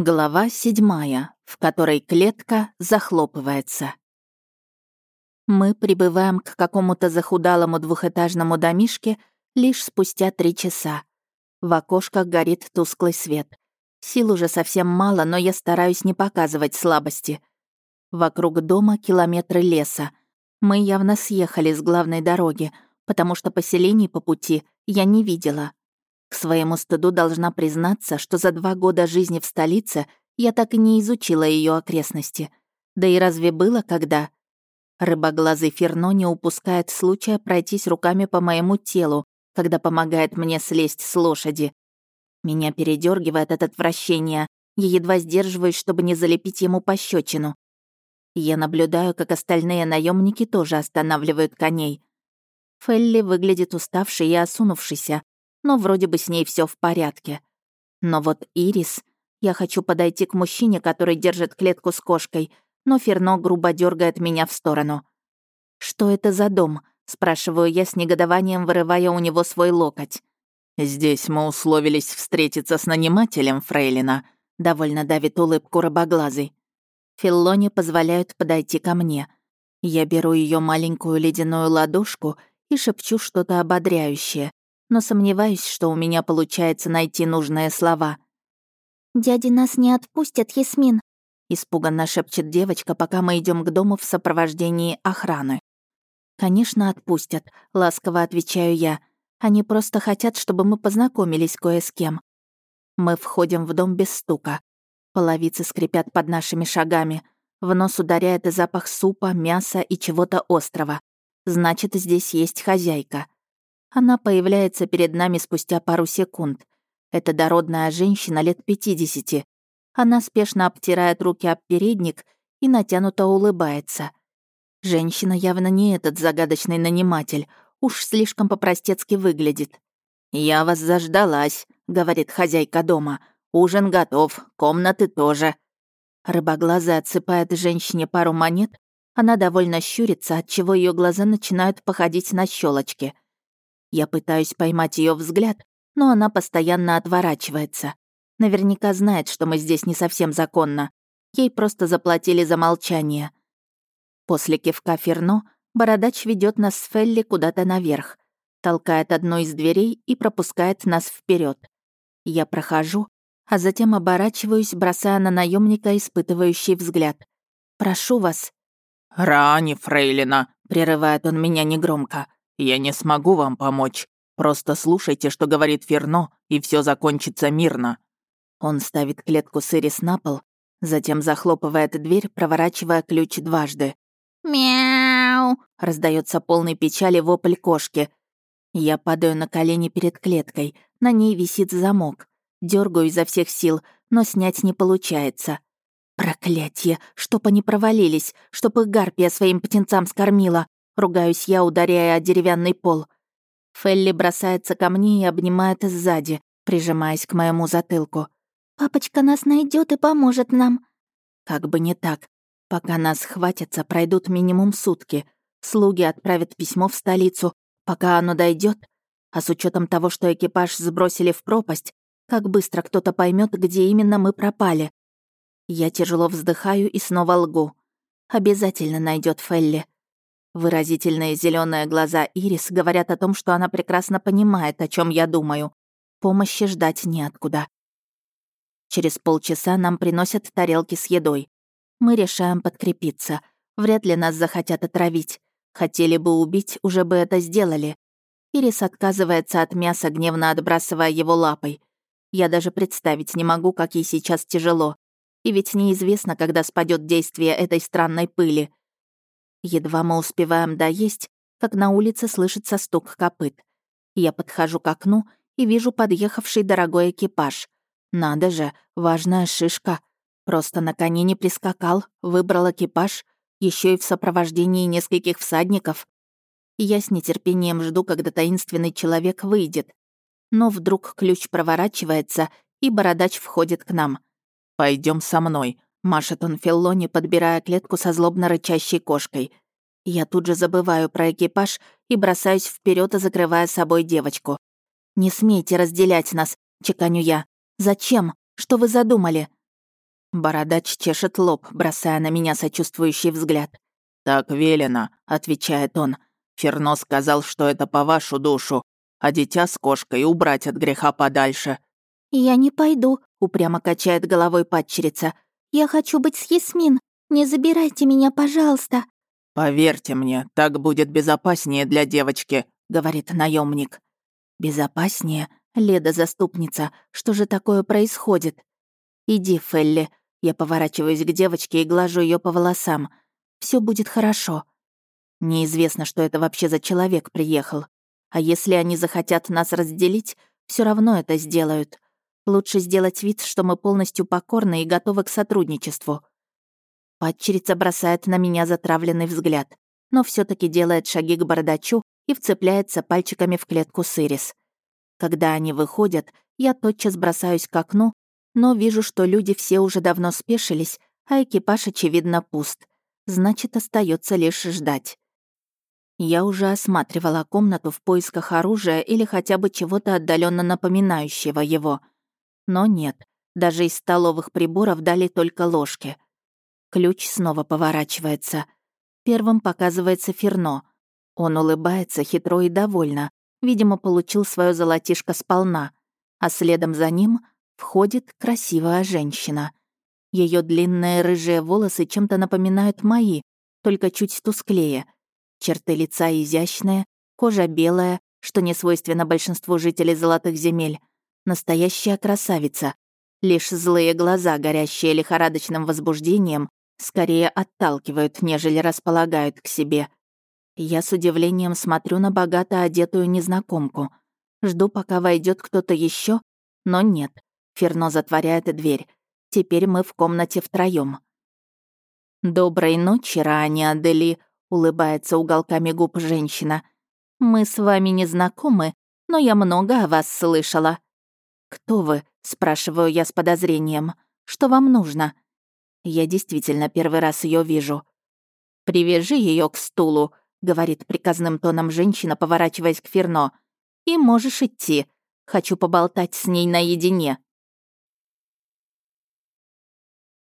Глава седьмая, в которой клетка захлопывается. Мы прибываем к какому-то захудалому двухэтажному домишке лишь спустя три часа. В окошках горит тусклый свет. Сил уже совсем мало, но я стараюсь не показывать слабости. Вокруг дома километры леса. Мы явно съехали с главной дороги, потому что поселений по пути я не видела. К своему стыду должна признаться, что за два года жизни в столице я так и не изучила ее окрестности. Да и разве было когда? Рыбоглазый Ферно не упускает случая пройтись руками по моему телу, когда помогает мне слезть с лошади. Меня передергивает от отвращения. Я едва сдерживаюсь, чтобы не залепить ему пощечину. Я наблюдаю, как остальные наемники тоже останавливают коней. Фелли выглядит уставшей и осунувшейся, но вроде бы с ней все в порядке. Но вот Ирис... Я хочу подойти к мужчине, который держит клетку с кошкой, но Ферно грубо дергает меня в сторону. «Что это за дом?» — спрашиваю я с негодованием, вырывая у него свой локоть. «Здесь мы условились встретиться с нанимателем Фрейлина», — довольно давит улыбку рыбоглазый. Филлоне позволяют подойти ко мне. Я беру ее маленькую ледяную ладошку и шепчу что-то ободряющее но сомневаюсь, что у меня получается найти нужные слова. «Дяди нас не отпустят, Ясмин», — испуганно шепчет девочка, пока мы идем к дому в сопровождении охраны. «Конечно, отпустят», — ласково отвечаю я. «Они просто хотят, чтобы мы познакомились кое с кем». Мы входим в дом без стука. Половицы скрипят под нашими шагами. В нос ударяет и запах супа, мяса и чего-то острого. Значит, здесь есть хозяйка. Она появляется перед нами спустя пару секунд. Это дородная женщина лет 50. Она спешно обтирает руки об передник и натянуто улыбается. Женщина явно не этот загадочный наниматель, уж слишком по-простецки выглядит. «Я вас заждалась», — говорит хозяйка дома. «Ужин готов, комнаты тоже». Рыбоглазая отсыпает женщине пару монет, она довольно щурится, отчего ее глаза начинают походить на щелочки. Я пытаюсь поймать ее взгляд, но она постоянно отворачивается. Наверняка знает, что мы здесь не совсем законно. Ей просто заплатили за молчание. После кивка Ферно бородач ведет нас с Фелли куда-то наверх, толкает одну из дверей и пропускает нас вперед. Я прохожу, а затем оборачиваюсь, бросая на наемника испытывающий взгляд. «Прошу вас». «Рани, фрейлина», — прерывает он меня негромко. «Я не смогу вам помочь. Просто слушайте, что говорит Ферно, и все закончится мирно». Он ставит клетку с Ирис на пол, затем захлопывает дверь, проворачивая ключ дважды. «Мяу!» — раздается полный печали вопль кошки. Я падаю на колени перед клеткой, на ней висит замок. Дергаю изо всех сил, но снять не получается. Проклятье! Чтоб они провалились, чтоб их гарпия своим птенцам скормила. Ругаюсь я, ударяя о деревянный пол. Фелли бросается ко мне и обнимает сзади, прижимаясь к моему затылку. «Папочка нас найдет и поможет нам». Как бы не так. Пока нас хватятся, пройдут минимум сутки. Слуги отправят письмо в столицу, пока оно дойдет. А с учетом того, что экипаж сбросили в пропасть, как быстро кто-то поймет, где именно мы пропали. Я тяжело вздыхаю и снова лгу. Обязательно найдет Фелли. Выразительные зеленые глаза Ирис говорят о том, что она прекрасно понимает, о чем я думаю. Помощи ждать неоткуда. Через полчаса нам приносят тарелки с едой. Мы решаем подкрепиться. Вряд ли нас захотят отравить. Хотели бы убить, уже бы это сделали. Ирис отказывается от мяса, гневно отбрасывая его лапой. Я даже представить не могу, как ей сейчас тяжело. И ведь неизвестно, когда спадет действие этой странной пыли. Едва мы успеваем доесть, как на улице слышится стук копыт. Я подхожу к окну и вижу подъехавший дорогой экипаж. Надо же, важная шишка. Просто на коне не прискакал, выбрал экипаж, еще и в сопровождении нескольких всадников. Я с нетерпением жду, когда таинственный человек выйдет. Но вдруг ключ проворачивается, и бородач входит к нам. Пойдем со мной», Машет он Филлоне, подбирая клетку со злобно рычащей кошкой. Я тут же забываю про экипаж и бросаюсь вперед, закрывая собой девочку. «Не смейте разделять нас», — чеканю я. «Зачем? Что вы задумали?» Бородач чешет лоб, бросая на меня сочувствующий взгляд. «Так велено», — отвечает он. «Ферно сказал, что это по вашу душу, а дитя с кошкой убрать от греха подальше». «Я не пойду», — упрямо качает головой падчерица. «Я хочу быть с Ясмин. Не забирайте меня, пожалуйста». «Поверьте мне, так будет безопаснее для девочки», — говорит наемник. «Безопаснее? Леда заступница, что же такое происходит?» «Иди, Фелли». Я поворачиваюсь к девочке и глажу ее по волосам. Все будет хорошо. Неизвестно, что это вообще за человек приехал. А если они захотят нас разделить, все равно это сделают. Лучше сделать вид, что мы полностью покорны и готовы к сотрудничеству. Падчерица бросает на меня затравленный взгляд, но все таки делает шаги к бардачу и вцепляется пальчиками в клетку Сырис. Когда они выходят, я тотчас бросаюсь к окну, но вижу, что люди все уже давно спешились, а экипаж, очевидно, пуст. Значит, остается лишь ждать. Я уже осматривала комнату в поисках оружия или хотя бы чего-то отдаленно напоминающего его. Но нет, даже из столовых приборов дали только ложки. Ключ снова поворачивается. Первым показывается Ферно. Он улыбается хитро и довольно. Видимо, получил свое золотишко сполна. А следом за ним входит красивая женщина. Ее длинные рыжие волосы чем-то напоминают мои, только чуть тусклее — Черты лица изящные, кожа белая, что не свойственно большинству жителей золотых земель. Настоящая красавица. Лишь злые глаза, горящие лихорадочным возбуждением, скорее отталкивают, нежели располагают к себе. Я с удивлением смотрю на богато одетую незнакомку. Жду, пока войдет кто-то еще, но нет. Ферно затворяет дверь. Теперь мы в комнате втроем. «Доброй ночи, Раани Адели», улыбается уголками губ женщина. Мы с вами не знакомы, но я много о вас слышала. Кто вы? спрашиваю я с подозрением. Что вам нужно? Я действительно первый раз ее вижу. Привяжи ее к стулу, говорит приказным тоном женщина, поворачиваясь к Ферно. И можешь идти. Хочу поболтать с ней наедине.